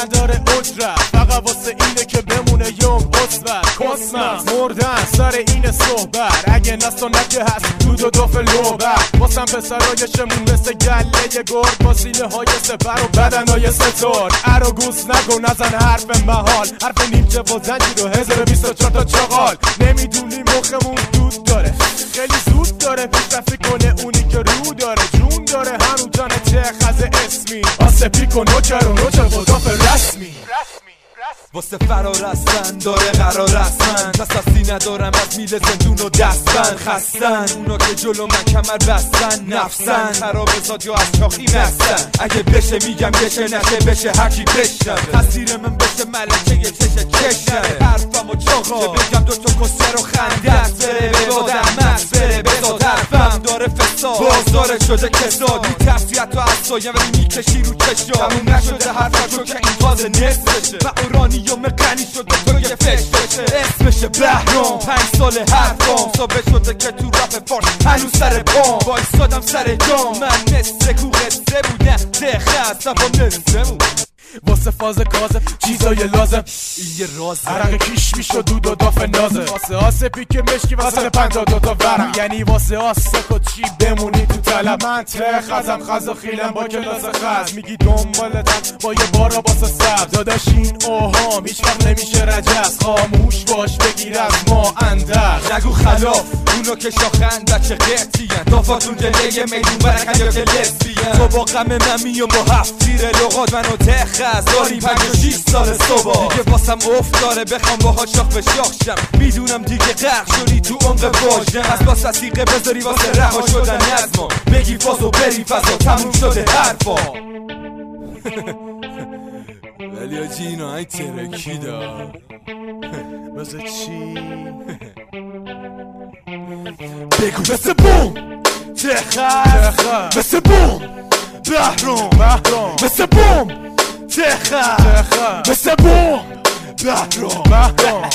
ندرت فقط واسه اینه که بمونه یوم عصبت کسمت مردن سر این صحبت. اگه نست و نگه هست دود و دوف لوبت واسم پسرایشمون مثل گله گرد با سینه های سپر و بدن های ستار. ارو گوس نگو نزن حرف محال. حرف نیمچه و زنجیر و هزار بیست و چهار تا چغال. نمی‌دونی مخمون دود داره. خیلی زود داره پیشرفتی کنه اونی که رو داره. جون داره هنو جان چه خز اسمی آسپی کن نوچر و نوچر رسمی واسه فرار هستن داره قرار هستن پس ندارم از میل زندون و دستن خستن اونا که جلو من کمر بستن نفسن خراب زاد یا از چاخی مستن اگه بشه میگم بشه نشه بشه هرکی بشنوه تصیر من بشه ملکه یه چشه چشنه حرفم و چاقا بگم دو تا کسر بازداره شده کساد می تفریت و افزایم ولی می‌کشی رو چشا تموم نشده حرفا که این تازه نصفشه و اورانیوم غنی شده تو یه فش بشه. اسمشه بهرام. پنج سال حرفام. ثابت شده که تو رپ فارس هنوز سر پام. وایستادم سر جام. من مثل کو قصه بودم. دخه هستم با نصفه بود واسه فاز کازه چیزای لازم. یه راز عرق کیش می‌شد دود و داف نازه. واسه آسپی که مشکی واسه پنجا دوتا ورم یعنی واسه آسک و چی بمونی؟ تو طلب من ته خزم خز و خیلم با کلاس خز. میگی دنبالتم با یه بارا باسه سبز. داداش این اوهام هیچ وقت نمیشه رجز خاموش باش بگیر از ما اندر. نگو خلاف اونو که شاخن بچه قرتین دافاتون جلوی میدون برکن یا که لسبین تو با غم من میام با هفت تیر لغات منو تخص داری پنج و شیش سال صبح. دیگه واسم افت داره بخوام باها شاخ به شاخ شم. می‌دونم دیگه غرق شدی تو عمق واژن از با سسیقه بذاری واسه رها شدن نظما بگی فاز و بری فضا. تموم شده حرفا. ولی آجی اینو ای ترکی دا واسه چی؟ بگو مثل بوم. تخص مثل بوم. بهرام. مثل بوم. تخص مثل بوم. بهرام. بهرام.